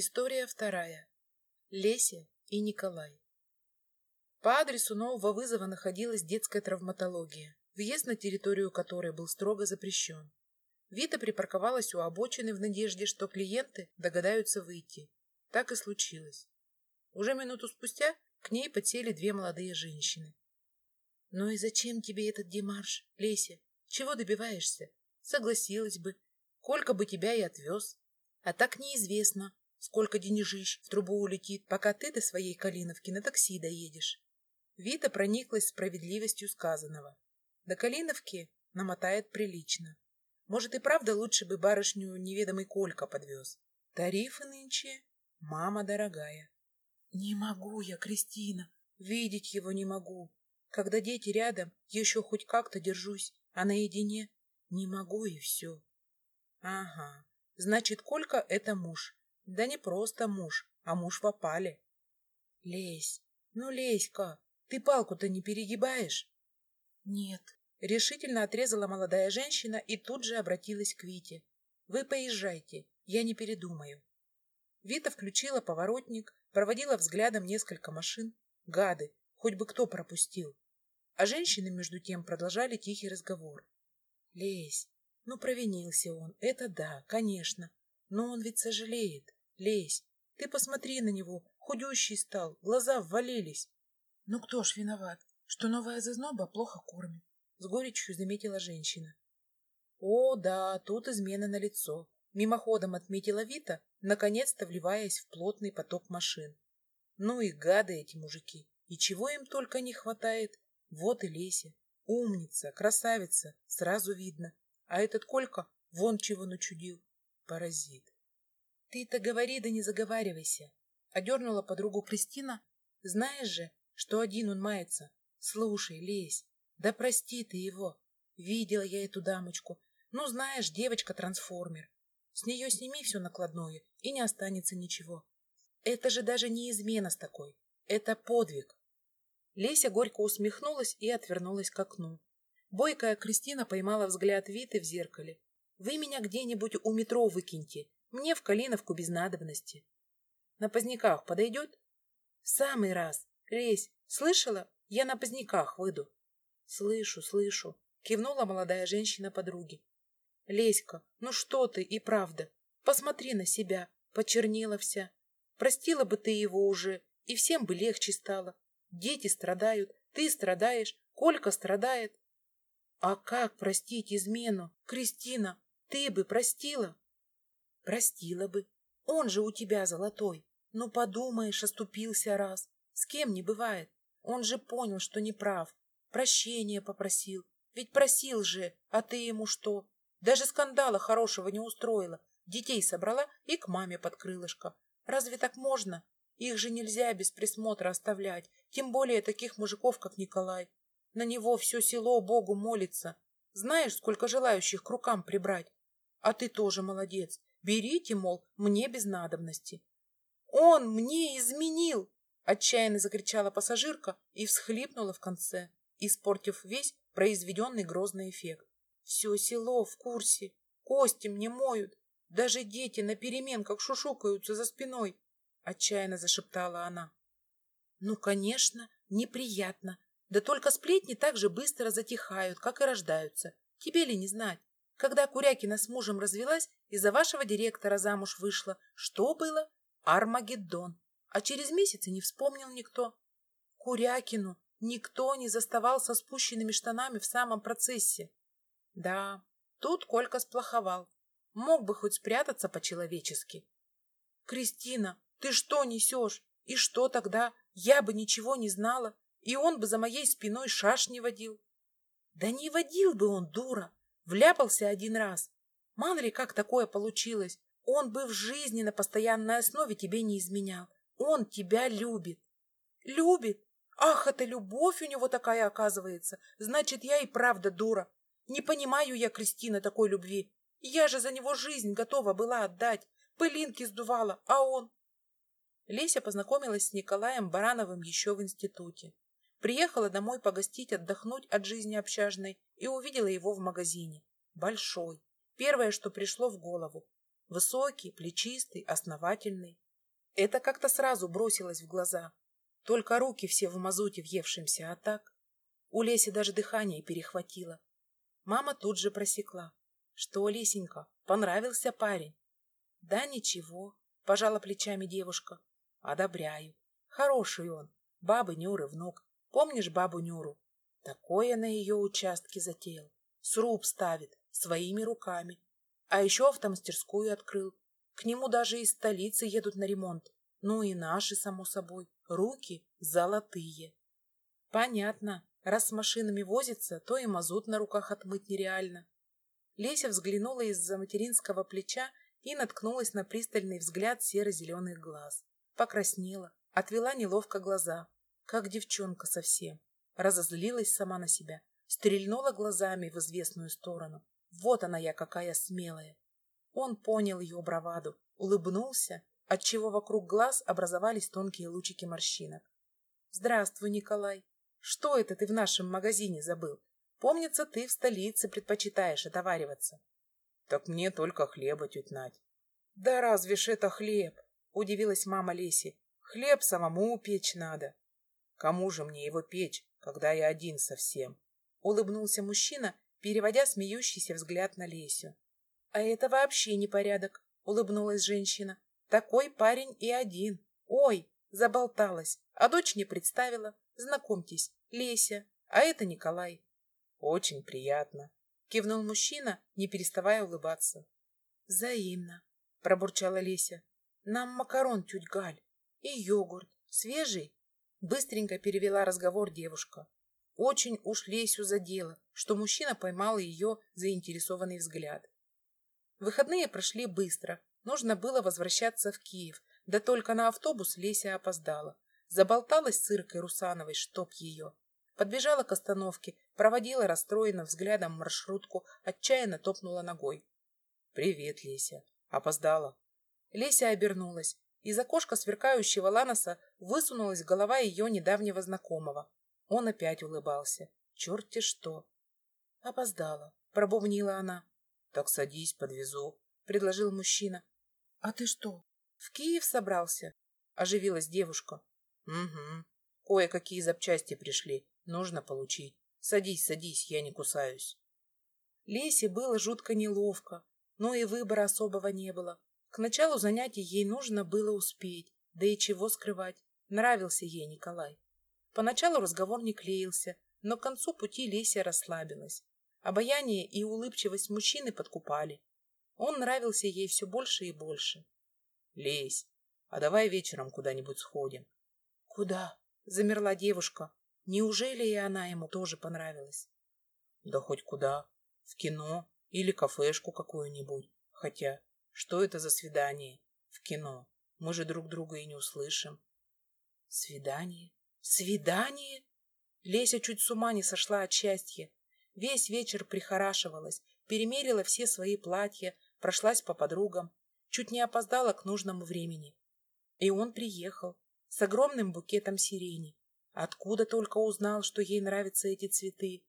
История вторая. Леся и Николай. По адресу нового вызова находилась детская травматология, въезд на территорию которой был строго запрещен. Вита припарковалась у обочины в надежде, что клиенты догадаются выйти. Так и случилось. Уже минуту спустя к ней подсели две молодые женщины. — Ну и зачем тебе этот демарш, Леся? Чего добиваешься? Согласилась бы. Колька бы тебя и отвез. А так неизвестно, сколько денежищ в трубу улетит, пока ты до своей Калиновки на такси доедешь. Вита прониклась справедливостью сказанного. До Калиновки намотает прилично. Может, и правда лучше бы барышню неведомый Колька подвез. Тарифы нынче, мама дорогая. Не могу я, Кристина, видеть его не могу. Когда дети рядом, еще хоть как-то держусь, а наедине не могу и все. Ага, значит, Колька — это муж. Да не просто муж, а муж в опале. Лезь, ну лезь-ка, ты палку-то не перегибаешь? Нет, решительно отрезала молодая женщина и тут же обратилась к Вите. Вы поезжайте, я не передумаю. Вита включила поворотник, проводила взглядом несколько машин. Гады, хоть бы кто пропустил. А женщины, между тем, продолжали тихий разговор. Лезь, ну провинился он, это да, конечно, но он ведь сожалеет. Лезь, ты посмотри на него, худющий стал, глаза ввалились. Ну кто ж виноват, что новая зазноба плохо кормит? С горечью заметила женщина. О, да, тут измена на лицо. Мимоходом отметила Вита, наконец-то вливаясь в плотный поток машин. Ну и гады эти мужики. И чего им только не хватает. Вот и Леся. Умница, красавица, сразу видно. А этот Колька вон чего начудил. Паразит. Ты-то говори, да не заговаривайся. Одернула подругу Кристина. Знаешь же, что один он мается. Слушай, лезь. Да прости ты его. Видела я эту дамочку. Ну, знаешь, девочка-трансформер. С нее сними все накладное, и не останется ничего. Это же даже не измена с такой. Это подвиг. Леся горько усмехнулась и отвернулась к окну. Бойкая Кристина поймала взгляд Виты в зеркале. «Вы меня где-нибудь у метро выкиньте, мне в Калиновку без надобности. На поздняках подойдет? В самый раз. Лезь, слышала? Я на поздняках выйду. Слышу, слышу. Кивнула молодая женщина подруги. Леська, ну что ты и правда. Посмотри на себя. Почернела вся. Простила бы ты его уже, и всем бы легче стало. Дети страдают, ты страдаешь, Колька страдает. А как простить измену? Кристина, ты бы простила? Простила бы. Он же у тебя золотой. Ну, подумаешь, оступился раз. С кем не бывает. Он же понял, что не прав. Прощения попросил. Ведь просил же, а ты ему что? Даже скандала хорошего не устроила. Детей собрала и к маме под крылышко. Разве так можно? Их же нельзя без присмотра оставлять. Тем более таких мужиков, как Николай. На него все село Богу молится. Знаешь, сколько желающих к рукам прибрать? А ты тоже молодец. Берите, мол, мне без надобности. Он мне изменил! Отчаянно закричала пассажирка и всхлипнула в конце, испортив весь произведенный грозный эффект. Все село в курсе, кости мне моют, даже дети на переменках шушукаются за спиной, отчаянно зашептала она. Ну, конечно, неприятно, да только сплетни так же быстро затихают, как и рождаются. Тебе ли не знать? Когда Курякина с мужем развелась, из-за вашего директора замуж вышла. Что было? Армагеддон. А через месяц и не вспомнил никто. Курякину никто не заставал со спущенными штанами в самом процессе. Да, тут Колька сплоховал. Мог бы хоть спрятаться по-человечески. Кристина, ты что несешь? И что тогда? Я бы ничего не знала, и он бы за моей спиной шашни водил. Да не водил бы он, дура. Вляпался один раз. Мало ли, как такое получилось. Он бы в жизни на постоянной основе тебе не изменял. Он тебя любит. Любит? Ах, это любовь у него такая оказывается. Значит, я и правда дура. Не понимаю я, Кристина, такой любви. Я же за него жизнь готова была отдать. Пылинки сдувала, а он... Леся познакомилась с Николаем Барановым еще в институте. Приехала домой погостить, отдохнуть от жизни общажной и увидела его в магазине. Большой. Первое, что пришло в голову. Высокий, плечистый, основательный. Это как-то сразу бросилось в глаза. Только руки все в мазуте въевшимся, а так... У Леси даже дыхание перехватило. Мама тут же просекла. Что, Лесенька, понравился парень? Да ничего, пожала плечами девушка. Одобряю. Хороший он. Бабы Нюры внук. Помнишь бабу Нюру? Такое на ее участке затеял. Сруб ставит, своими руками. А еще автомастерскую открыл. К нему даже из столицы едут на ремонт. Ну и наши, само собой. Руки золотые. Понятно. Раз с машинами возится, то и мазут на руках отмыть нереально. Леся взглянула из-за материнского плеча и наткнулась на пристальный взгляд серо-зеленых глаз. Покраснела, отвела неловко глаза, как девчонка совсем. Разозлилась сама на себя, стрельнула глазами в известную сторону. Вот она я какая смелая. Он понял ее браваду, улыбнулся, отчего вокруг глаз образовались тонкие лучики морщинок. «Здравствуй, Николай. Что это ты в нашем магазине забыл? Помнится, ты в столице предпочитаешь отовариваться». «Так мне только хлеба, тетя Надь». «Да разве ж это хлеб?» — удивилась мама Леси. «Хлеб самому печь надо». «Кому же мне его печь, когда я один совсем?» — улыбнулся мужчина, переводя смеющийся взгляд на Лесю. «А это вообще непорядок», — улыбнулась женщина. «Такой парень и один. Ой, заболталась, а дочь не представила. Знакомьтесь, Леся, а это Николай». «Очень приятно», — кивнул мужчина, не переставая улыбаться. «Взаимно», — пробурчала Леся. «Нам макарон, тють Галь, и йогурт. Свежий?» Быстренько перевела разговор девушка. Очень уж Лесю задело, что мужчина поймал ее заинтересованный взгляд. Выходные прошли быстро. Нужно было возвращаться в Киев, да только на автобус Леся опоздала. Заболталась с Иркой Русановой, чтоб ее. Подбежала к остановке, проводила расстроенным взглядом маршрутку, отчаянно топнула ногой. «Привет, Леся. Опоздала». Леся обернулась. Из окошка сверкающего ланоса высунулась голова ее недавнего знакомого. Он опять улыбался. Черт-те что! Опоздала, пробубнила она. Так садись, подвезу, предложил мужчина. А ты что, в Киев собрался? Оживилась девушка. Угу. Кое-какие запчасти пришли. Нужно получить. Садись, садись, я не кусаюсь. Лесе было жутко неловко, но и выбора особого не было. К началу занятий ей нужно было успеть, да и чего скрывать. Нравился ей Николай. Поначалу разговор не клеился, но к концу пути Леся расслабилась. Обаяние и улыбчивость мужчины подкупали. Он нравился ей все больше и больше. «Лесь, а давай вечером куда-нибудь сходим». «Куда?» — замерла девушка. Неужели и она ему тоже понравилась? «Да хоть куда. В кино или кафешку какую-нибудь. Хотя, что это за свидание? В кино. Мы же друг друга и не услышим». «Свидание? Свидание? Леся чуть с ума не сошла от счастья. Весь вечер прихорашивалась, перемерила все свои платья, прошлась по подругам, чуть не опоздала к нужному времени. И он приехал с огромным букетом сирени. Откуда только узнал, что ей нравятся эти цветы.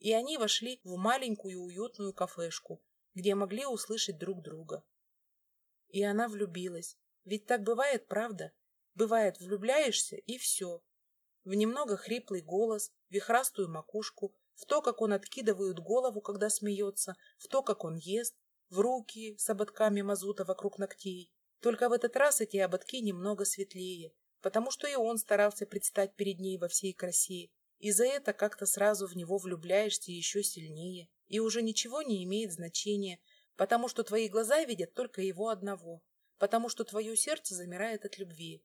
И они вошли в маленькую уютную кафешку, где могли услышать друг друга. И она влюбилась. Ведь так бывает, правда? Бывает, влюбляешься, и все в немного хриплый голос, вихрастую макушку, в то, как он откидывает голову, когда смеется, в то, как он ест, в руки с ободками мазута вокруг ногтей. Только в этот раз эти ободки немного светлее, потому что и он старался предстать перед ней во всей красе, и за это как-то сразу в него влюбляешься еще сильнее, и уже ничего не имеет значения, потому что твои глаза видят только его одного, потому что твое сердце замирает от любви,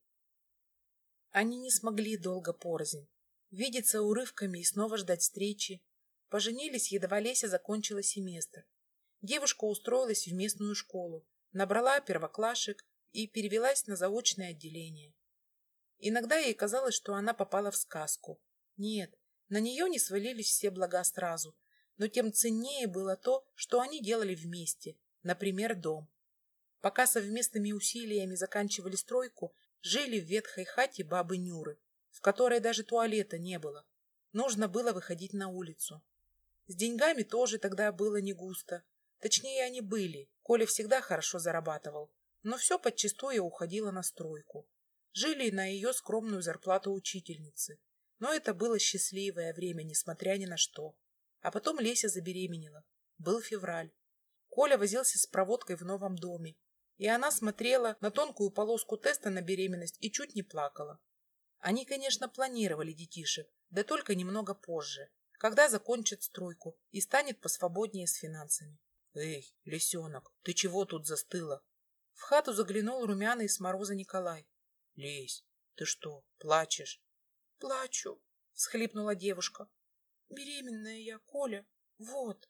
они не смогли долго порознь. Видеться урывками и снова ждать встречи. Поженились, едва Леся закончила семестр. Девушка устроилась в местную школу, набрала первоклашек и перевелась на заочное отделение. Иногда ей казалось, что она попала в сказку. Нет, на нее не свалились все блага сразу, но тем ценнее было то, что они делали вместе, например, дом. Пока совместными усилиями заканчивали стройку, Жили в ветхой хате бабы Нюры, в которой даже туалета не было. Нужно было выходить на улицу. С деньгами тоже тогда было не густо. Точнее, они были. Коля всегда хорошо зарабатывал. но все подчистую уходило на стройку. Жили на ее скромную зарплату учительницы. Но это было счастливое время, несмотря ни на что. А потом Леся забеременела. Был февраль. Коля возился с проводкой в новом доме. И она смотрела на тонкую полоску теста на беременность и чуть не плакала. Они, конечно, планировали детишек, да только немного позже, когда закончит стройку и станет посвободнее с финансами. «Эй, лисенок, ты чего тут застыла?» В хату заглянул румяный с мороза Николай. Лезь, ты что, плачешь? Плачу, схлипнула девушка. Беременная я, Коля, вот.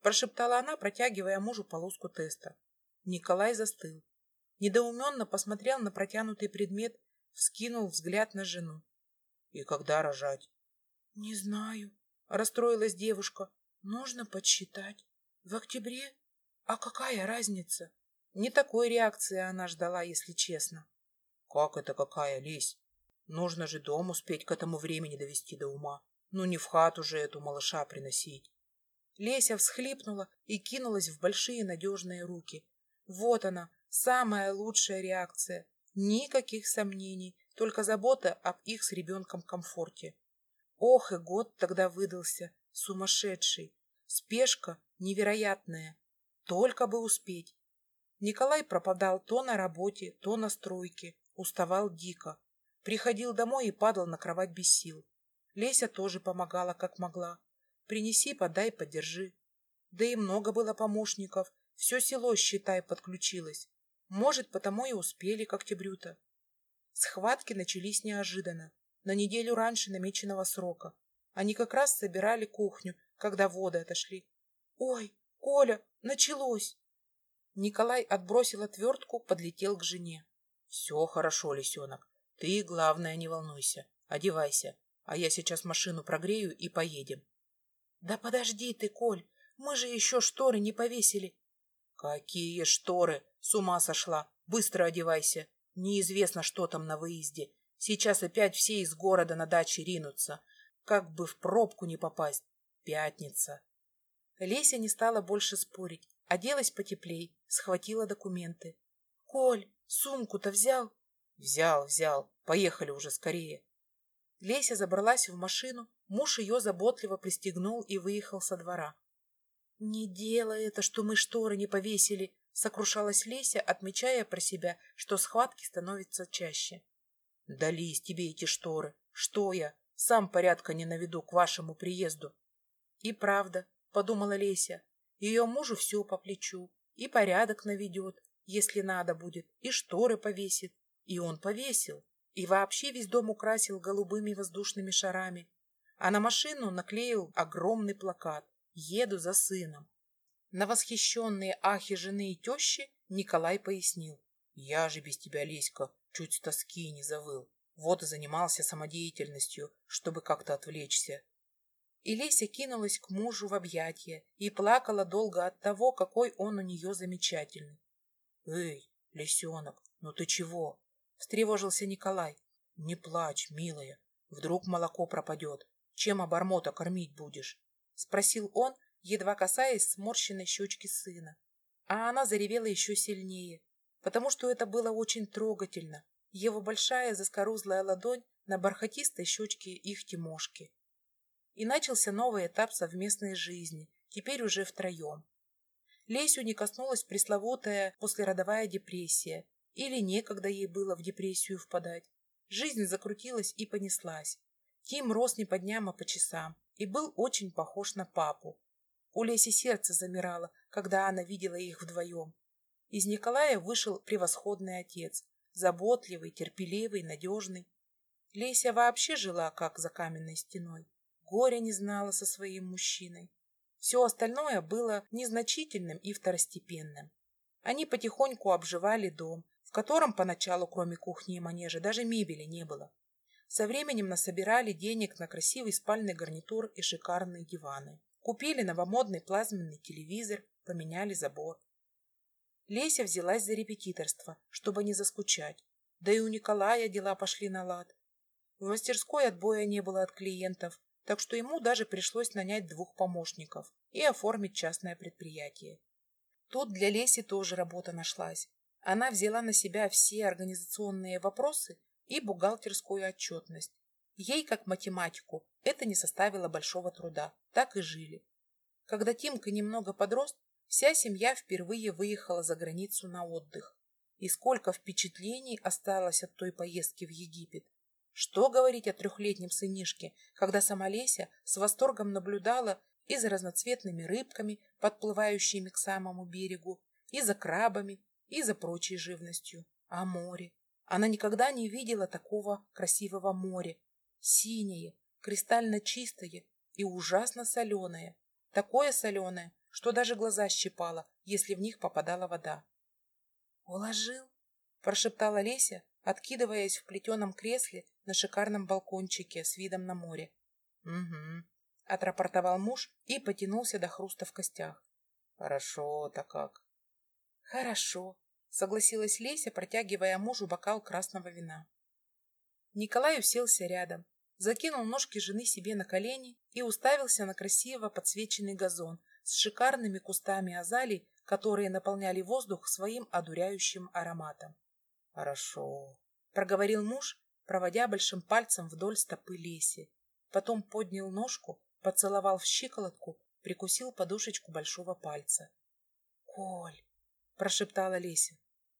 Прошептала она, протягивая мужу полоску теста. Николай застыл. Недоуменно посмотрел на протянутый предмет, вскинул взгляд на жену. И когда рожать? Не знаю, расстроилась девушка. Нужно подсчитать. В октябре? А какая разница? Не такой реакции она ждала, если честно. Как это какая лезь? Нужно же дом успеть к этому времени довести до ума. Ну не в хату же эту малыша приносить. Леся всхлипнула и кинулась в большие надежные руки. Вот она, самая лучшая реакция. Никаких сомнений, только забота об их с ребенком комфорте. Ох, и год тогда выдался, сумасшедший. Спешка невероятная. Только бы успеть. Николай пропадал то на работе, то на стройке. Уставал дико. Приходил домой и падал на кровать без сил. Леся тоже помогала, как могла. Принеси, подай, подержи. Да и много было помощников. Все село, считай, подключилось. Может, потому и успели к октябрю-то. Схватки начались неожиданно, на неделю раньше намеченного срока. Они как раз собирали кухню, когда воды отошли. «Ой, Коля, началось!» Николай отбросил отвертку, подлетел к жене. Все хорошо, лисенок. Ты, главное, не волнуйся. Одевайся. А я сейчас машину прогрею и поедем. Да подожди ты, Коль. Мы же еще шторы не повесили. Какие шторы? С ума сошла. Быстро одевайся. Неизвестно, что там на выезде. Сейчас опять все из города на даче ринутся. Как бы в пробку не попасть. Пятница. Леся не стала больше спорить. Оделась потеплей, схватила документы. Коль, Сумку-то взял? Взял, взял. Поехали уже скорее. Леся забралась в машину, муж ее заботливо пристегнул и выехал со двора. «Не делай это, что мы шторы не повесили», — сокрушалась Леся, отмечая про себя, что схватки становятся чаще. «Дались тебе эти шторы. Что я? Сам порядка не наведу к вашему приезду». «И правда», — подумала Леся, — ее мужу все по плечу, и порядок наведет, если надо будет, и шторы повесит. И он повесил. И вообще весь дом украсил голубыми воздушными шарами. А на машину наклеил огромный плакат «Еду за сыном». На восхищенные ахи жены и тещи Николай пояснил. «Я же без тебя, Леська, чуть с тоски не завыл. Вот и занимался самодеятельностью, чтобы как-то отвлечься». И Леся кинулась к мужу в объятия и плакала долго от того, какой он у нее замечательный. «Эй, лисенок, ну ты чего?» — встревожился Николай. «Не плачь, милая, вдруг молоко пропадет. Чем обормота кормить будешь?» — спросил он, едва касаясь сморщенной щечки сына. А она заревела еще сильнее, потому что это было очень трогательно. Его большая заскорузлая ладонь на бархатистой щечке их Тимошки. И начался новый этап совместной жизни, теперь уже втроем. Лесю не коснулась пресловутая послеродовая депрессия, или некогда ей было в депрессию впадать. Жизнь закрутилась и понеслась. Тим рос не по дням, а по часам, и был очень похож на папу. У Леси сердце замирало, когда она видела их вдвоем. Из Николая вышел превосходный отец, заботливый, терпеливый, надежный. Леся вообще жила как за каменной стеной. Горя не знала со своим мужчиной. Все остальное было незначительным и второстепенным. Они потихоньку обживали дом, в котором поначалу, кроме кухни и манежа, даже мебели не было. Со временем насобирали денег на красивый спальный гарнитур и шикарные диваны. Купили новомодный плазменный телевизор, поменяли забор. Леся взялась за репетиторство, чтобы не заскучать. Да и у Николая дела пошли на лад. В мастерской отбоя не было от клиентов, так что ему даже пришлось нанять двух помощников и оформить частное предприятие. Тут для Леси тоже работа нашлась. Она взяла на себя все организационные вопросы и бухгалтерскую отчетность. Ей, как математику, это не составило большого труда. Так и жили. Когда Тимка немного подрос, вся семья впервые выехала за границу на отдых. И сколько впечатлений осталось от той поездки в Египет. Что говорить о трехлетнем сынишке, когда сама Леся с восторгом наблюдала и за разноцветными рыбками, подплывающими к самому берегу, и за крабами, и за прочей живностью. А море? Она никогда не видела такого красивого моря. Синее, кристально чистое и ужасно соленое. Такое соленое, что даже глаза щипало, если в них попадала вода. «Уложил?» – прошептала Леся, откидываясь в плетеном кресле на шикарном балкончике с видом на море. Угу. Отрапортовал муж и потянулся до хруста в костях. Хорошо-то как. Хорошо, согласилась Леся, протягивая мужу бокал красного вина. Николай уселся рядом, закинул ножки жены себе на колени и уставился на красиво подсвеченный газон с шикарными кустами азалий, которые наполняли воздух своим одуряющим ароматом. Хорошо, проговорил муж, проводя большим пальцем вдоль стопы Леси. Потом поднял ножку, поцеловал в щиколотку, прикусил подушечку большого пальца. «Коль!» — прошептала Леся.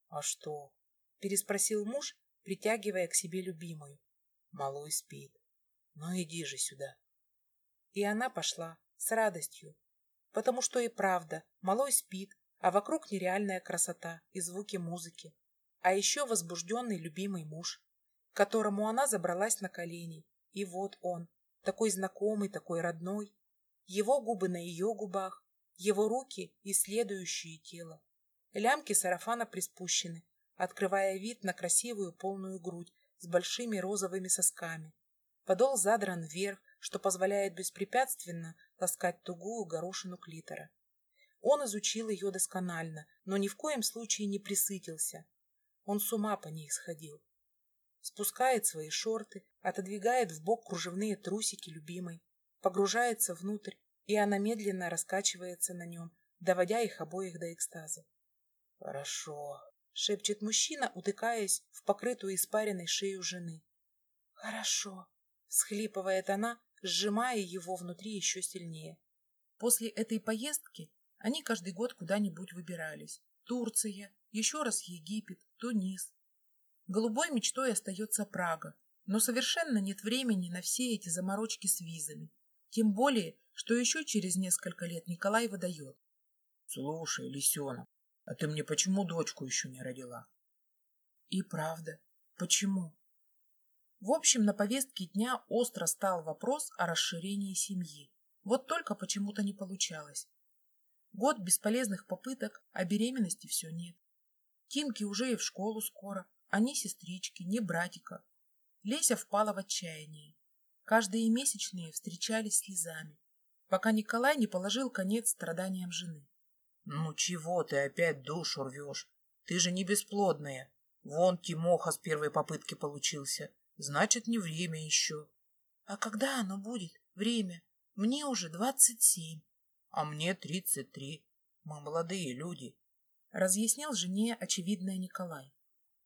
«А что?» — переспросил муж, притягивая к себе любимую. «Малой спит. Ну иди же сюда». И она пошла с радостью, потому что и правда, малой спит, а вокруг нереальная красота и звуки музыки, а еще возбужденный любимый муж, которому она забралась на колени. И вот он, такой знакомый, такой родной. Его губы на ее губах, его руки, исследующие тело. Лямки сарафана приспущены, открывая вид на красивую полную грудь с большими розовыми сосками. Подол задран вверх, что позволяет беспрепятственно ласкать тугую горошину клитора. Он изучил ее досконально, но ни в коем случае не присытился. Он с ума по ней сходил. Спускает свои шорты, отодвигает в бок кружевные трусики любимой, погружается внутрь, и она медленно раскачивается на нем, доводя их обоих до экстаза. «Хорошо», — шепчет мужчина, утыкаясь в покрытую испаренной шею жены. «Хорошо», — схлипывает она, сжимая его внутри еще сильнее. После этой поездки они каждый год куда-нибудь выбирались. Турция, еще раз Египет, Тунис. Голубой мечтой остается Прага, но совершенно нет времени на все эти заморочки с визами. Тем более, что еще через несколько лет Николай выдает. Слушай, лисенок, а ты мне почему дочку еще не родила? И правда, почему? В общем, на повестке дня остро стал вопрос о расширении семьи. Вот только почему-то не получалось. Год бесполезных попыток, а беременности все нет. Тимке уже и в школу скоро, а ни сестрички, ни братика. Леся впала в отчаяние. Каждые месячные встречались слезами, пока Николай не положил конец страданиям жены. «Ну чего ты опять душу рвешь? Ты же не бесплодная. Вон Тимоха с первой попытки получился. Значит, не время еще». «А когда оно будет? Время? Мне уже двадцать семь». «А мне тридцать три. Мы молодые люди разъяснил жене очевидное Николай.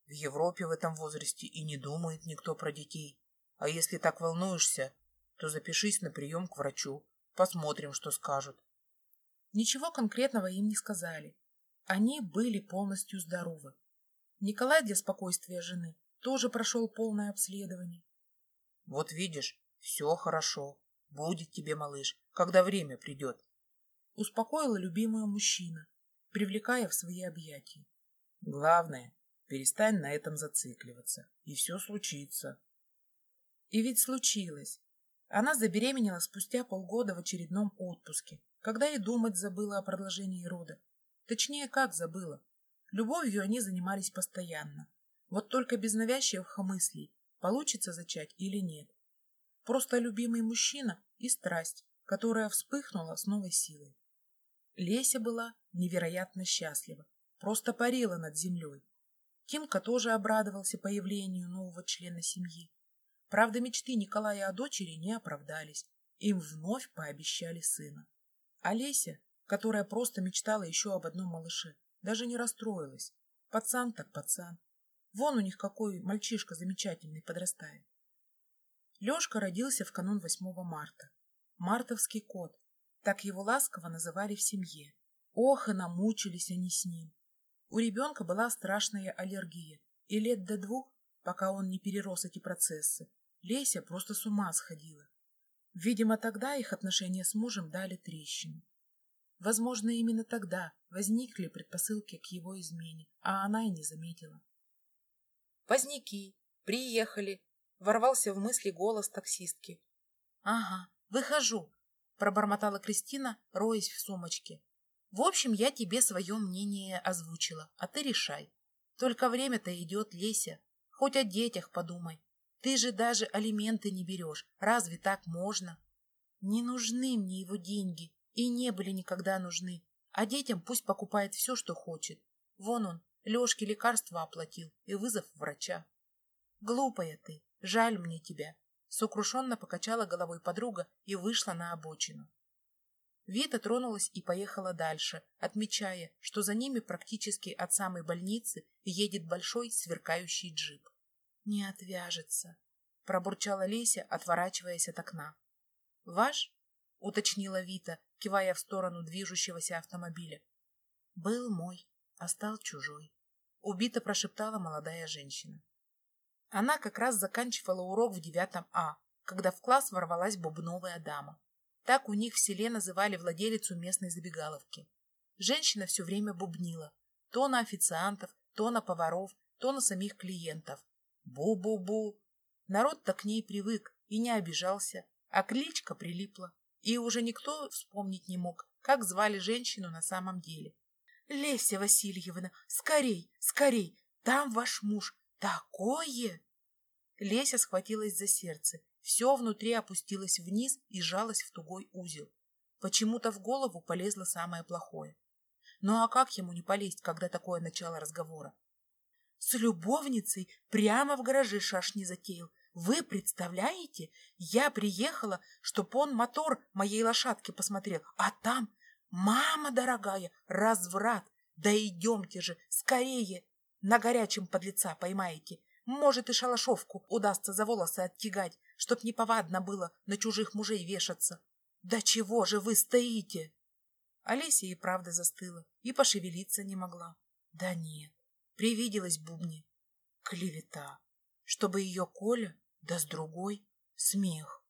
В Европе в этом возрасте и не думает никто про детей. А если так волнуешься, то запишись на прием к врачу. Посмотрим, что скажут. Ничего конкретного им не сказали. Они были полностью здоровы. Николай для спокойствия жены тоже прошел полное обследование. Вот видишь, все хорошо. Будет тебе, малыш, когда время придет. Успокоила любимую мужчина привлекая в свои объятия. Главное, перестань на этом зацикливаться, и все случится. И ведь случилось. Она забеременела спустя полгода в очередном отпуске, когда и думать забыла о продолжении рода. Точнее, как забыла. Любовью они занимались постоянно. Вот только без навязчивых мыслей, получится зачать или нет. Просто любимый мужчина и страсть, которая вспыхнула с новой силой. Леся была невероятно счастлива, просто парила над землей. Тимка тоже обрадовался появлению нового члена семьи. Правда, мечты Николая о дочери не оправдались. Им вновь пообещали сына. А Леся, которая просто мечтала еще об одном малыше, даже не расстроилась. Пацан так пацан. Вон у них какой мальчишка замечательный подрастает. Лешка родился в канун 8 марта. Мартовский кот. Так его ласково называли в семье. Ох, и намучились они с ним. У ребенка была страшная аллергия, и лет до двух, пока он не перерос эти процессы, Леся просто с ума сходила. Видимо, тогда их отношения с мужем дали трещину. Возможно, именно тогда возникли предпосылки к его измене, а она и не заметила. «Поздняки, приехали», — ворвался в мысли голос таксистки. «Ага, выхожу», — пробормотала Кристина, роясь в сумочке. «В общем, я тебе свое мнение озвучила, а ты решай. Только время-то идет, Леся. Хоть о детях подумай. Ты же даже алименты не берешь. Разве так можно? Не нужны мне его деньги и не были никогда нужны. А детям пусть покупает все, что хочет. Вон он, Лешке лекарства оплатил и вызов врача. Глупая ты, жаль мне тебя. Сокрушенно покачала головой подруга и вышла на обочину. Вита тронулась и поехала дальше, отмечая, что за ними практически от самой больницы едет большой сверкающий джип. Не отвяжется, пробурчала Леся, отворачиваясь от окна. Ваш? уточнила Вита, кивая в сторону движущегося автомобиля. Был мой, а стал чужой. Убито прошептала молодая женщина. Она как раз заканчивала урок в девятом А, когда в класс ворвалась бубновая дама. Так у них в селе называли владелицу местной забегаловки. Женщина все время бубнила. То на официантов, то на поваров, то на самих клиентов. Бу-бу-бу. Народ-то к ней привык и не обижался, а кличка прилипла. И уже никто вспомнить не мог, как звали женщину на самом деле. «Леся Васильевна, скорей, скорей! Там ваш муж! Такое!» Леся схватилась за сердце. Все внутри опустилось вниз и сжалось в тугой узел. Почему-то в голову полезло самое плохое. Ну а как ему не полезть, когда такое начало разговора? С любовницей прямо в гараже шашни затеял. Вы представляете? Я приехала, чтоб он мотор моей лошадки посмотрел, а там, мама дорогая, разврат. Да идемте же, скорее, на горячем подлеца поймаете. Может, и шалашовку удастся за волосы оттягать, чтоб неповадно было на чужих мужей вешаться. Да чего же вы стоите? Олеся и правда застыла, и пошевелиться не могла. Да нет, Привиделась Бубне. Клевета. Чтобы ее Коля, да с другой смех.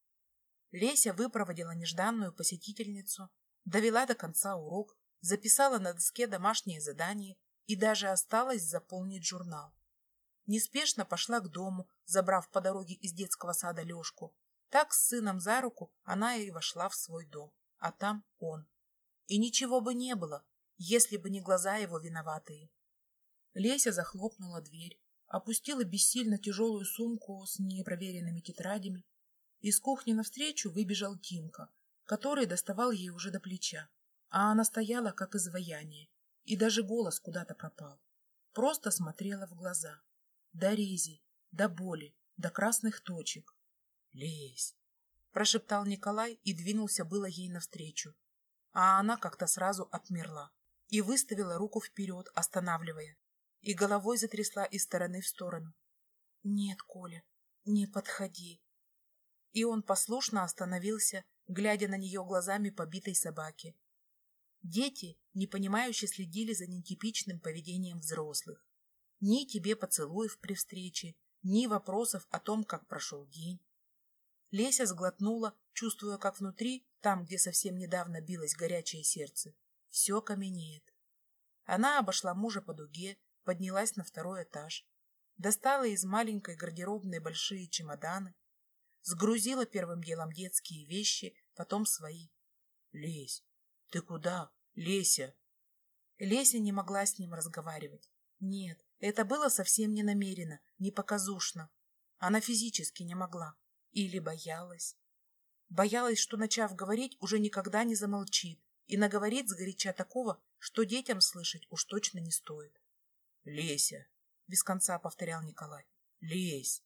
Леся выпроводила нежданную посетительницу, довела до конца урок, записала на доске домашнее задание и даже осталось заполнить журнал. Неспешно пошла к дому, забрав по дороге из детского сада Лешку. Так с сыном за руку она и вошла в свой дом, а там он. И ничего бы не было, если бы не глаза его виноватые. Леся захлопнула дверь, опустила бессильно тяжелую сумку с непроверенными тетрадями. Из кухни навстречу выбежал Тимка, который доставал ей уже до плеча, а она стояла как изваяние, и даже голос куда-то пропал. Просто смотрела в глаза. До рези, до боли, до красных точек. «Лезь!» — прошептал Николай и двинулся было ей навстречу. А она как-то сразу отмерла и выставила руку вперед, останавливая и головой затрясла из стороны в сторону. «Нет, Коля, не подходи!» И он послушно остановился, глядя на нее глазами побитой собаки. Дети, непонимающе следили за нетипичным поведением взрослых. Ни тебе поцелуев при встрече, ни вопросов о том, как прошел день. Леся сглотнула, чувствуя, как внутри, там, где совсем недавно билось горячее сердце, все каменеет. Она обошла мужа по дуге, поднялась на второй этаж, достала из маленькой гардеробной большие чемоданы, сгрузила первым делом детские вещи, потом свои. «Лесь, ты куда? Леся!» Леся не могла с ним разговаривать. Нет, это было совсем не намеренно, не показушно. Она физически не могла. Или боялась. Боялась, что, начав говорить, уже никогда не замолчит и наговорит сгоряча такого, что детям слышать уж точно не стоит. Леся, без конца повторял Николай. Лезь.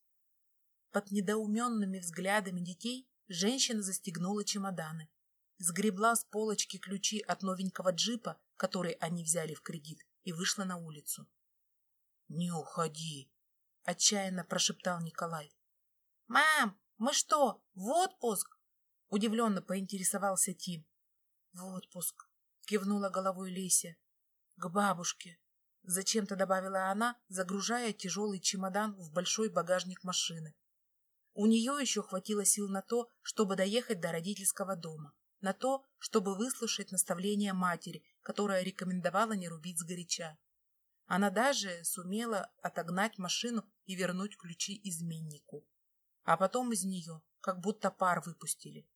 Под недоуменными взглядами детей женщина застегнула чемоданы, сгребла с полочки ключи от новенького джипа, который они взяли в кредит, и вышла на улицу. Не уходи, отчаянно прошептал Николай. Мам, мы что, в отпуск? Удивленно поинтересовался Тим. В отпуск, кивнула головой Леся. К бабушке. Зачем-то добавила она, загружая тяжелый чемодан в большой багажник машины. У нее еще хватило сил на то, чтобы доехать до родительского дома, на то, чтобы выслушать наставления матери, которая рекомендовала не рубить сгоряча. Она даже сумела отогнать машину и вернуть ключи изменнику. А потом из нее как будто пар выпустили.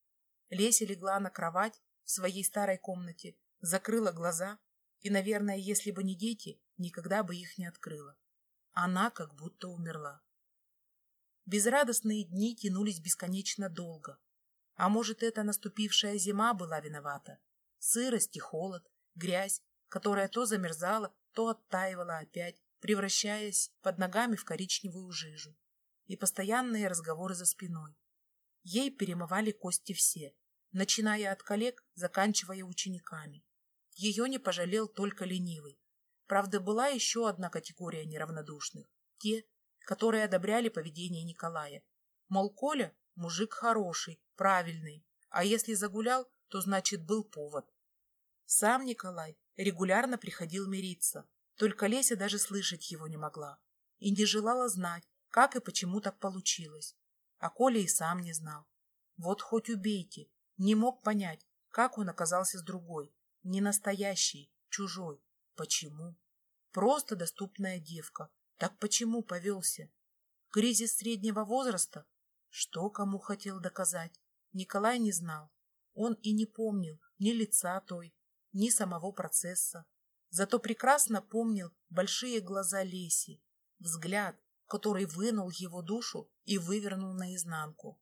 Леся легла на кровать в своей старой комнате, закрыла глаза и, наверное, если бы не дети, никогда бы их не открыла. Она как будто умерла. Безрадостные дни тянулись бесконечно долго. А может, это наступившая зима была виновата? Сырость и холод, грязь, которая то замерзала, то оттаивала опять, превращаясь под ногами в коричневую жижу. И постоянные разговоры за спиной. Ей перемывали кости все, начиная от коллег, заканчивая учениками. Ее не пожалел только ленивый. Правда, была еще одна категория неравнодушных. Те, которые одобряли поведение Николая. Мол, Коля – мужик хороший, правильный, а если загулял, то значит был повод. Сам Николай регулярно приходил мириться, только Леся даже слышать его не могла и не желала знать, как и почему так получилось. А Коля и сам не знал. Вот хоть убейте, не мог понять, как он оказался с другой, не настоящий, чужой. Почему? Просто доступная девка. Так почему повелся? Кризис среднего возраста? Что кому хотел доказать? Николай не знал. Он и не помнил ни лица той, ни самого процесса. Зато прекрасно помнил большие глаза Леси, взгляд, который вынул его душу и вывернул наизнанку.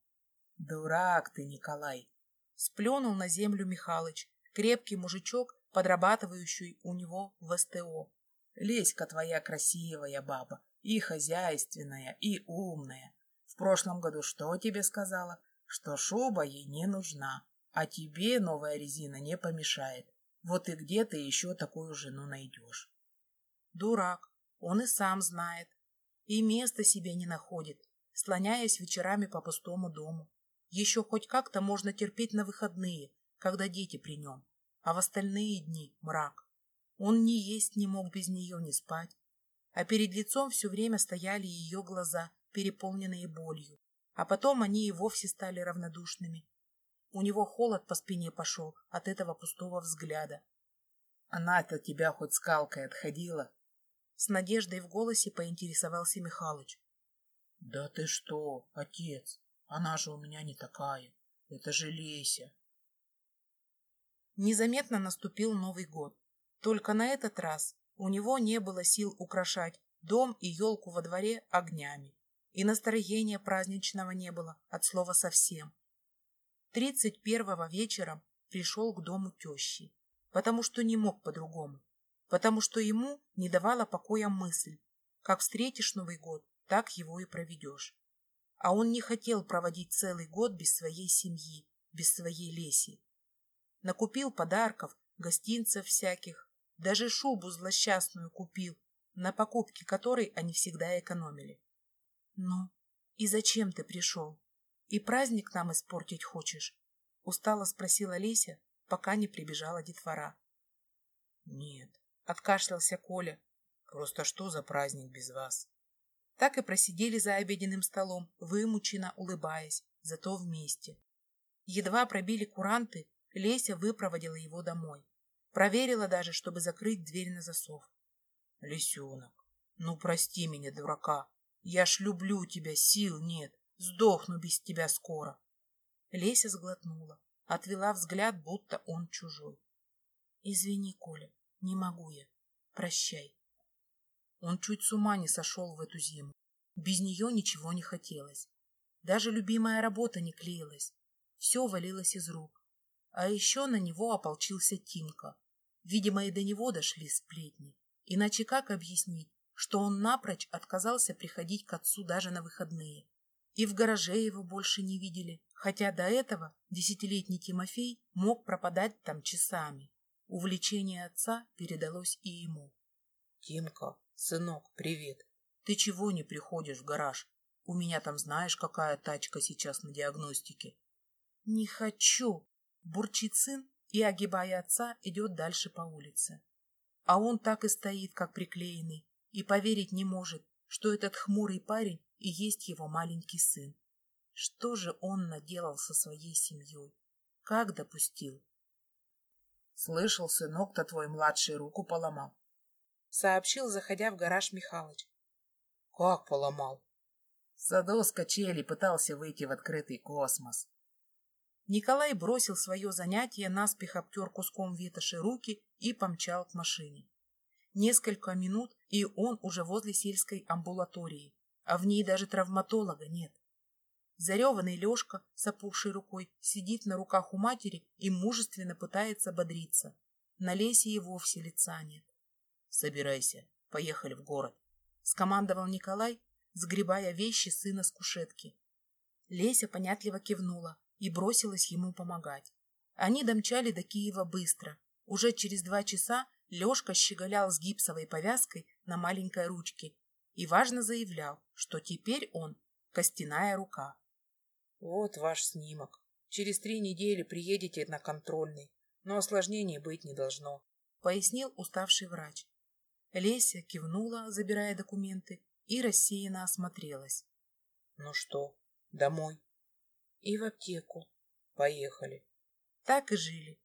«Дурак ты, Николай!» Сплюнул на землю Михалыч, крепкий мужичок, подрабатывающий у него в СТО. Леська твоя красивая баба, и хозяйственная, и умная. В прошлом году что тебе сказала? Что шуба ей не нужна, а тебе новая резина не помешает. Вот и где ты еще такую жену найдешь? Дурак, он и сам знает. И места себе не находит, слоняясь вечерами по пустому дому. Еще хоть как-то можно терпеть на выходные, когда дети при нем, а в остальные дни мрак. Он ни есть не мог без нее, ни спать. А перед лицом все время стояли ее глаза, переполненные болью. А потом они и вовсе стали равнодушными. У него холод по спине пошел от этого пустого взгляда. Она-то тебя хоть скалкой отходила? С надеждой в голосе поинтересовался Михалыч. Да ты что, отец, она же у меня не такая. Это же Леся. Незаметно наступил Новый год. Только на этот раз у него не было сил украшать дом и елку во дворе огнями. И настроения праздничного не было, от слова совсем. Тридцать первого вечером пришел к дому тещи, потому что не мог по-другому, потому что ему не давала покоя мысль, как встретишь Новый год, так его и проведешь. А он не хотел проводить целый год без своей семьи, без своей Леси. Накупил подарков, гостинцев всяких, даже шубу злосчастную купил, на покупке которой они всегда экономили. Ну, и зачем ты пришел? И праздник нам испортить хочешь? Устало спросила Леся, пока не прибежала детвора. Нет, откашлялся Коля. Просто что за праздник без вас? Так и просидели за обеденным столом, вымученно улыбаясь, зато вместе. Едва пробили куранты, Леся выпроводила его домой. Проверила даже, чтобы закрыть дверь на засов. Лисенок, ну прости меня, дурака. Я ж люблю тебя, сил нет. Сдохну без тебя скоро. Леся сглотнула, отвела взгляд, будто он чужой. Извини, Коля, не могу я. Прощай. Он чуть с ума не сошел в эту зиму. Без нее ничего не хотелось. Даже любимая работа не клеилась. Все валилось из рук. А еще на него ополчился Тимка. Видимо, и до него дошли сплетни. Иначе как объяснить, что он напрочь отказался приходить к отцу даже на выходные? И в гараже его больше не видели, хотя до этого десятилетний Тимофей мог пропадать там часами. Увлечение отца передалось и ему. — Тимка, Сынок, привет. Ты чего не приходишь в гараж? У меня там знаешь, какая тачка сейчас на диагностике? Не хочу, бурчит сын и, огибая отца, идет дальше по улице. А он так и стоит, как приклеенный, и поверить не может, что этот хмурый парень и есть его маленький сын. Что же он наделал со своей семьей? Как допустил? Слышал, сынок-то твой младший руку поломал. Сообщил, заходя в гараж Михалыч. Как поломал? В саду с качели пытался выйти в открытый космос. Николай бросил свое занятие, наспех обтер куском ветоши руки и помчал к машине. Несколько минут, и он уже возле сельской амбулатории, а в ней даже травматолога нет. Зареванный Лешка с опухшей рукой сидит на руках у матери и мужественно пытается бодриться. На лесе и вовсе лица нет. «Собирайся, поехали в город», — скомандовал Николай, сгребая вещи сына с кушетки. Леся понятливо кивнула и бросилась ему помогать. Они домчали до Киева быстро. Уже через два часа Лешка щеголял с гипсовой повязкой на маленькой ручке и важно заявлял, что теперь он костяная рука. Вот ваш снимок. Через три недели приедете на контрольный, но осложнений быть не должно, пояснил уставший врач. Леся кивнула, забирая документы, и рассеянно осмотрелась. Ну что, домой? И в аптеку. Поехали. Так и жили.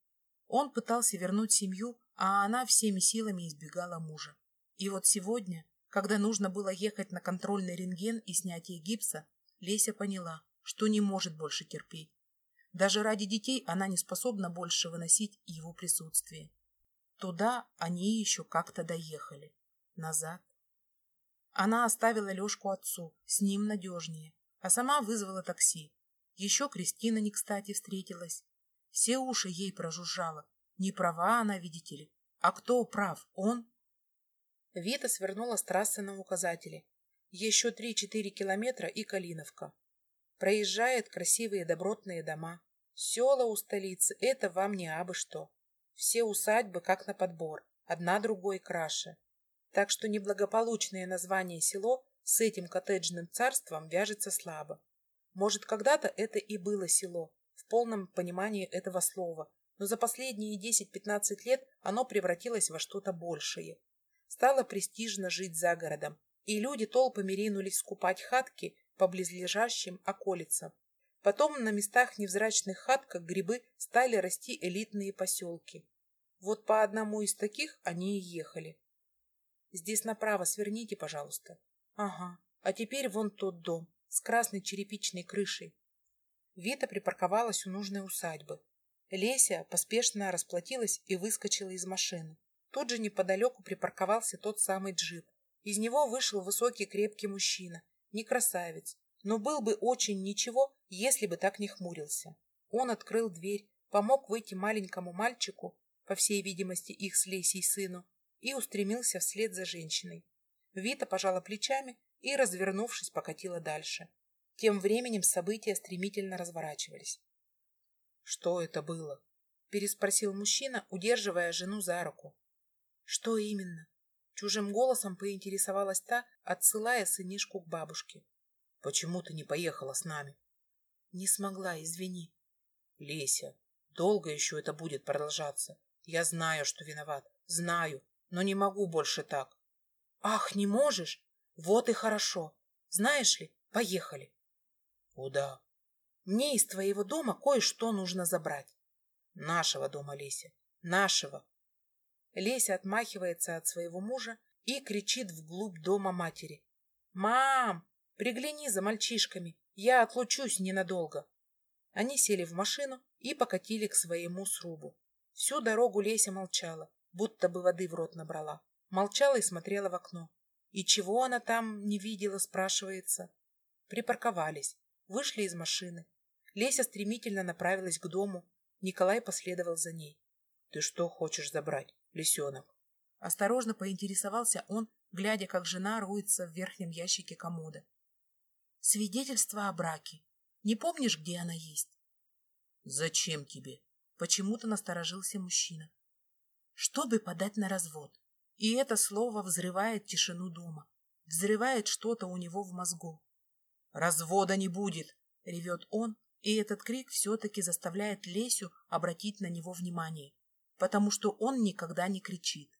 Он пытался вернуть семью, а она всеми силами избегала мужа. И вот сегодня, когда нужно было ехать на контрольный рентген и снятие гипса, Леся поняла, что не может больше терпеть. Даже ради детей она не способна больше выносить его присутствие. Туда они еще как-то доехали. Назад. Она оставила Лешку отцу, с ним надежнее, а сама вызвала такси. Еще Кристина не кстати встретилась. Все уши ей прожужжала. Не права она, видите ли. А кто прав, он? Вита свернула с трассы на указатели. Еще три-четыре километра и Калиновка. Проезжает красивые добротные дома. Села у столицы — это вам не абы что. Все усадьбы как на подбор, одна другой краше. Так что неблагополучное название село с этим коттеджным царством вяжется слабо. Может, когда-то это и было село, в полном понимании этого слова, но за последние 10-15 лет оно превратилось во что-то большее. Стало престижно жить за городом, и люди толпами ринулись скупать хатки по близлежащим околицам. Потом на местах невзрачных хат, как грибы, стали расти элитные поселки. Вот по одному из таких они и ехали. Здесь направо сверните, пожалуйста. Ага, а теперь вон тот дом с красной черепичной крышей. Вита припарковалась у нужной усадьбы. Леся поспешно расплатилась и выскочила из машины. Тут же неподалеку припарковался тот самый джип. Из него вышел высокий крепкий мужчина не красавец, но был бы очень ничего, если бы так не хмурился. Он открыл дверь, помог выйти маленькому мальчику, по всей видимости их с Лесей сыну, и устремился вслед за женщиной. Вита пожала плечами и, развернувшись, покатила дальше. Тем временем события стремительно разворачивались. «Что это было?» — переспросил мужчина, удерживая жену за руку. «Что именно?» Чужим голосом поинтересовалась та, отсылая сынишку к бабушке. «Почему ты не поехала с нами?» «Не смогла, извини». «Леся, долго еще это будет продолжаться. Я знаю, что виноват. Знаю, но не могу больше так». «Ах, не можешь? Вот и хорошо. Знаешь ли, поехали». «Куда?» «Мне из твоего дома кое-что нужно забрать». «Нашего дома, Леся, нашего. Леся отмахивается от своего мужа и кричит вглубь дома матери. «Мам, пригляни за мальчишками, я отлучусь ненадолго». Они сели в машину и покатили к своему срубу. Всю дорогу Леся молчала, будто бы воды в рот набрала. Молчала и смотрела в окно. И чего она там не видела, спрашивается. Припарковались, вышли из машины. Леся стремительно направилась к дому. Николай последовал за ней. — Ты что хочешь забрать? лисенок. Осторожно поинтересовался он, глядя, как жена роется в верхнем ящике комода. Свидетельство о браке. Не помнишь, где она есть? Зачем тебе? Почему-то насторожился мужчина. Чтобы подать на развод. И это слово взрывает тишину дома, взрывает что-то у него в мозгу. «Развода не будет!» — ревет он, и этот крик все-таки заставляет Лесю обратить на него внимание, потому что он никогда не кричит.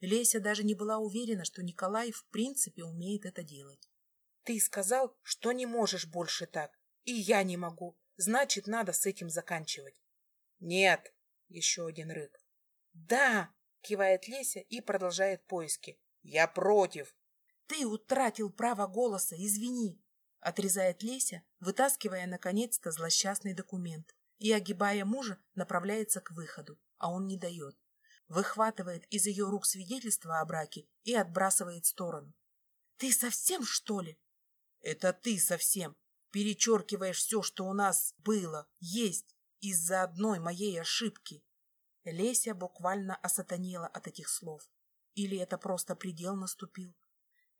Леся даже не была уверена, что Николай в принципе умеет это делать. «Ты сказал, что не можешь больше так, и я не могу. Значит, надо с этим заканчивать». «Нет!» — еще один рык. «Да!» — кивает Леся и продолжает поиски. «Я против!» «Ты утратил право голоса, извини!» — отрезает Леся, вытаскивая наконец-то злосчастный документ и, огибая мужа, направляется к выходу, а он не дает. Выхватывает из ее рук свидетельство о браке и отбрасывает в сторону. «Ты совсем, что ли?» «Это ты совсем перечеркиваешь все, что у нас было, есть, из-за одной моей ошибки». Леся буквально осатанела от этих слов. Или это просто предел наступил?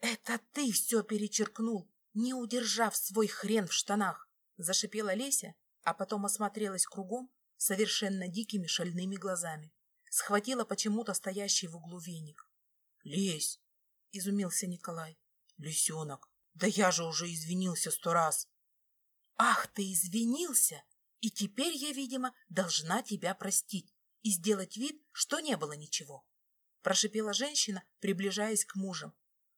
«Это ты все перечеркнул, не удержав свой хрен в штанах!» Зашипела Леся, а потом осмотрелась кругом совершенно дикими шальными глазами. Схватила почему-то стоящий в углу веник. «Лезь!» — изумился Николай. «Лисенок, да я же уже извинился сто раз!» «Ах, ты извинился! И теперь я, видимо, должна тебя простить и сделать вид, что не было ничего!» Прошипела женщина, приближаясь к мужу,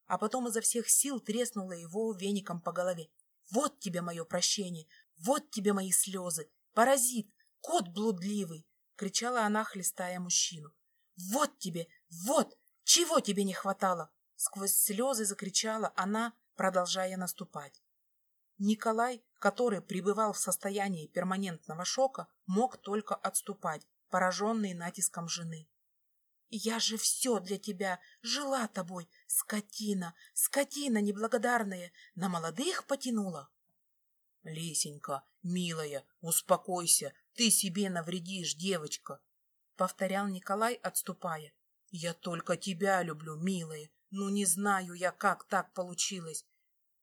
а потом изо всех сил треснула его веником по голове. «Вот тебе мое прощение! Вот тебе мои слезы! Паразит! Кот блудливый!» — кричала она, хлестая мужчину. «Вот тебе! Вот! Чего тебе не хватало?» Сквозь слезы закричала она, продолжая наступать. Николай, который пребывал в состоянии перманентного шока, мог только отступать, пораженный натиском жены. Я же все для тебя, жила тобой, скотина, скотина неблагодарная, на молодых потянула. Лесенька, милая, успокойся, ты себе навредишь, девочка, повторял Николай, отступая. Я только тебя люблю, милая, ну не знаю я, как так получилось.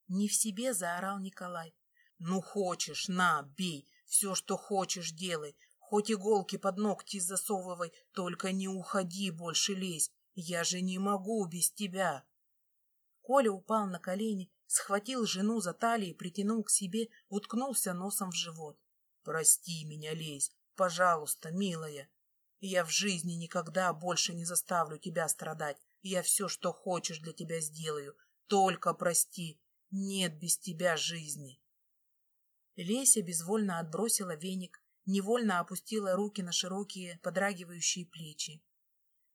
Не в себе заорал Николай. Ну хочешь, на, бей, все, что хочешь, делай, Хоть иголки под ногти засовывай, только не уходи больше лезь. Я же не могу без тебя. Коля упал на колени, схватил жену за талию, притянул к себе, уткнулся носом в живот. Прости меня, лезь, пожалуйста, милая. Я в жизни никогда больше не заставлю тебя страдать. Я все, что хочешь, для тебя сделаю. Только прости. Нет без тебя жизни. Леся безвольно отбросила веник, невольно опустила руки на широкие подрагивающие плечи.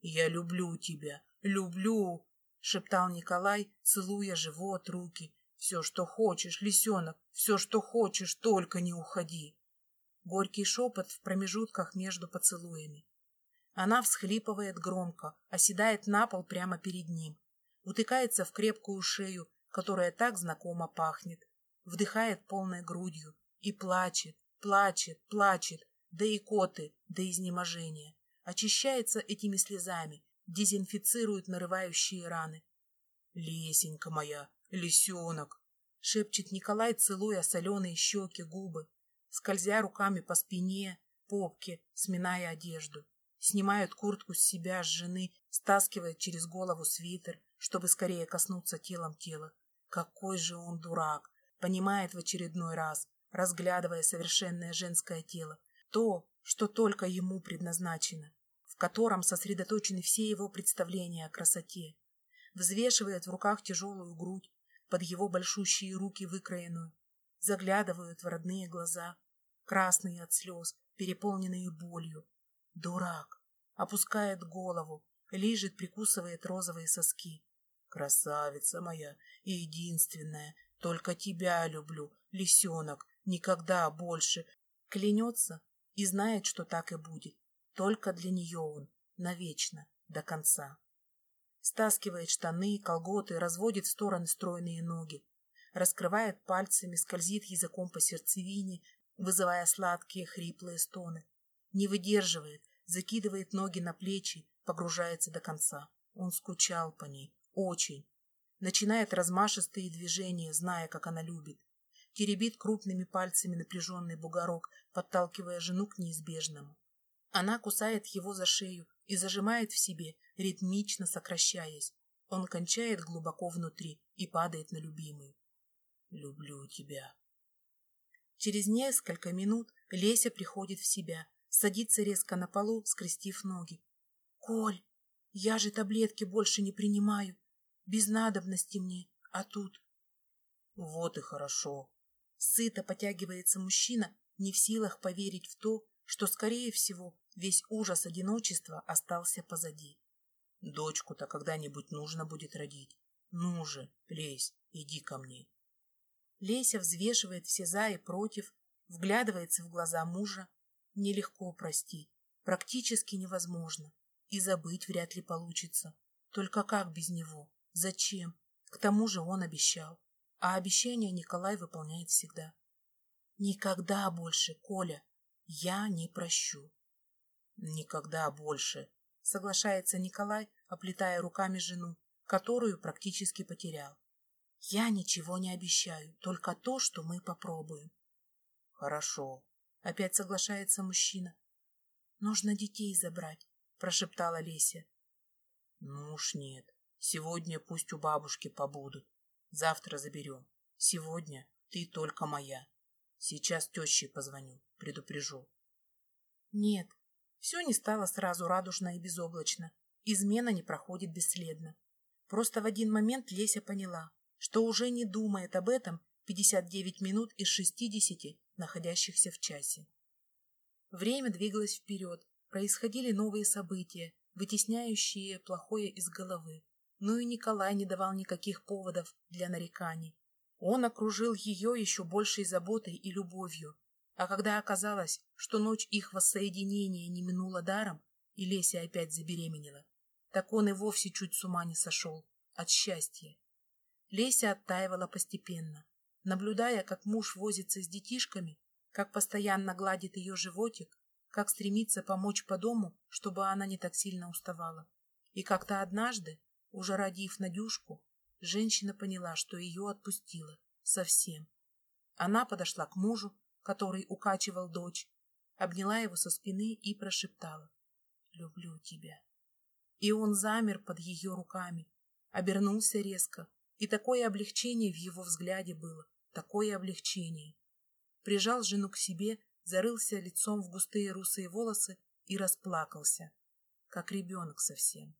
«Я люблю тебя, люблю!» — шептал Николай, целуя живот, руки. «Все, что хочешь, лисенок, все, что хочешь, только не уходи!» Горький шепот в промежутках между поцелуями. Она всхлипывает громко, оседает на пол прямо перед ним, утыкается в крепкую шею, которая так знакомо пахнет, вдыхает полной грудью и плачет, Плачет, плачет, да и коты, до изнеможения. Очищается этими слезами, дезинфицирует нарывающие раны. «Лесенька моя, лисенок!» — шепчет Николай, целуя соленые щеки, губы, скользя руками по спине, попке, сминая одежду. Снимает куртку с себя, с жены, стаскивает через голову свитер, чтобы скорее коснуться телом тела. Какой же он дурак! Понимает в очередной раз разглядывая совершенное женское тело, то, что только ему предназначено, в котором сосредоточены все его представления о красоте, взвешивает в руках тяжелую грудь, под его большущие руки выкроенную, заглядывают в родные глаза, красные от слез, переполненные болью. Дурак! Опускает голову, лижет, прикусывает розовые соски. Красавица моя, единственная, только тебя люблю, лисенок, Никогда больше. Клянется и знает, что так и будет. Только для нее он. Навечно. До конца. Стаскивает штаны, колготы, разводит в стороны стройные ноги. Раскрывает пальцами, скользит языком по сердцевине, вызывая сладкие хриплые стоны. Не выдерживает, закидывает ноги на плечи, погружается до конца. Он скучал по ней. Очень. Начинает размашистые движения, зная, как она любит теребит крупными пальцами напряженный бугорок, подталкивая жену к неизбежному. Она кусает его за шею и зажимает в себе, ритмично сокращаясь. Он кончает глубоко внутри и падает на любимую. «Люблю тебя». Через несколько минут Леся приходит в себя, садится резко на полу, скрестив ноги. «Коль, я же таблетки больше не принимаю. Без надобности мне, а тут...» «Вот и хорошо». Сыто потягивается мужчина, не в силах поверить в то, что, скорее всего, весь ужас одиночества остался позади. Дочку-то когда-нибудь нужно будет родить. Ну же, Лесь, иди ко мне. Леся взвешивает все за и против, вглядывается в глаза мужа. Нелегко простить, практически невозможно. И забыть вряд ли получится. Только как без него? Зачем? К тому же он обещал. А обещание Николай выполняет всегда. Никогда больше, Коля, я не прощу. Никогда больше, соглашается Николай, оплетая руками жену, которую практически потерял. Я ничего не обещаю, только то, что мы попробуем. Хорошо. Опять соглашается мужчина. Нужно детей забрать, прошептала Леся. Ну уж нет. Сегодня пусть у бабушки побудут. Завтра заберем. Сегодня ты только моя. Сейчас теще позвоню, предупрежу. Нет, все не стало сразу радужно и безоблачно. Измена не проходит бесследно. Просто в один момент Леся поняла, что уже не думает об этом 59 минут из 60, находящихся в часе. Время двигалось вперед, происходили новые события, вытесняющие плохое из головы. Но и Николай не давал никаких поводов для нареканий. Он окружил ее еще большей заботой и любовью. А когда оказалось, что ночь их воссоединения не минула даром, и Леся опять забеременела, так он и вовсе чуть с ума не сошел от счастья. Леся оттаивала постепенно, наблюдая, как муж возится с детишками, как постоянно гладит ее животик, как стремится помочь по дому, чтобы она не так сильно уставала. И как-то однажды, уже родив Надюшку, женщина поняла, что ее отпустила совсем. Она подошла к мужу, который укачивал дочь, обняла его со спины и прошептала «Люблю тебя». И он замер под ее руками, обернулся резко, и такое облегчение в его взгляде было, такое облегчение. Прижал жену к себе, зарылся лицом в густые русые волосы и расплакался, как ребенок совсем.